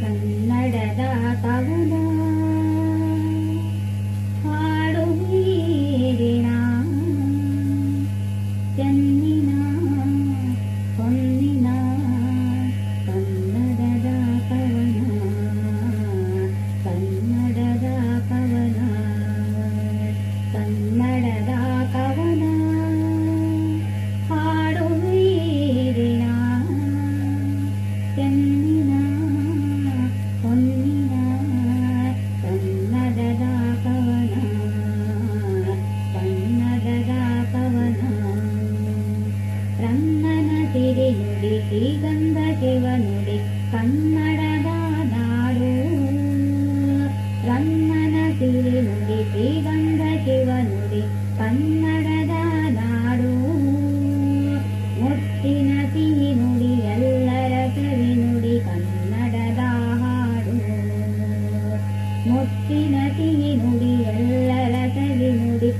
ಕನ್ನಡದ ಕವನ ರಂಗನ ಸಿರಿ ನುಡಿ ಶ್ರೀಗಂಧ ಶಿವ ನುಡಿ ಕನ್ನಡದ ನಾಡು ಬ್ರಹ್ಮನ ಸಿರಿ ನುಡಿ ಶ್ರೀಗಂಧ ಶಿವ ನುಡಿ ಕನ್ನಡದ ನಾಡು ಮುಟ್ಟಿನ ಸಿಹಿ ನುಡಿ, ಎಲ್ಲರ ಕವಿ ನುಡಿ ಕನ್ನಡದ ಹಾಡು. ಮುಟ್ಟಿನ ಸಿಹಿ ನುಡಿ, ಎಲ್ಲರ ಕವಿ ನುಡಿ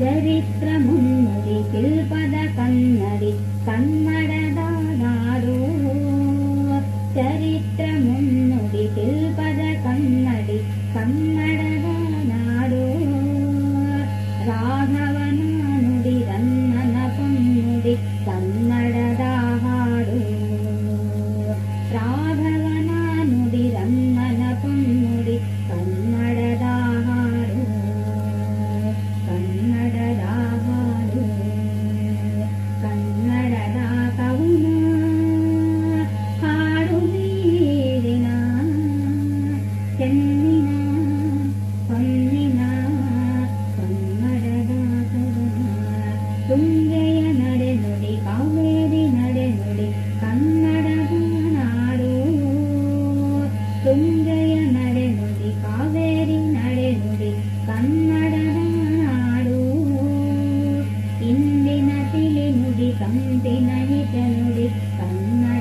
चरित्र मुन्ुि तिरुपद कन्नडि कन्नड चरित्र मन्दि तिरुपद कन्नडि ತುಂಗೆಯ ನಡೆ ನುಡಿ, ಕಾವೇರಿ ನಡೆ ನುಡಿ, ಕನ್ನಡ ನಾಡು. ತುಂಗೆಯ ನಡೆ ನುಡಿ, ಕಾವೇರಿ ನಡೆ ನುಡಿ, ಕನ್ನಡ ನಾಡು. ಇಂದಿನ ತಿಳಿ ನುಡಿ ಕಂಪಿನ ಹಿತ ನುಡಿ, ಕನ್ನಡ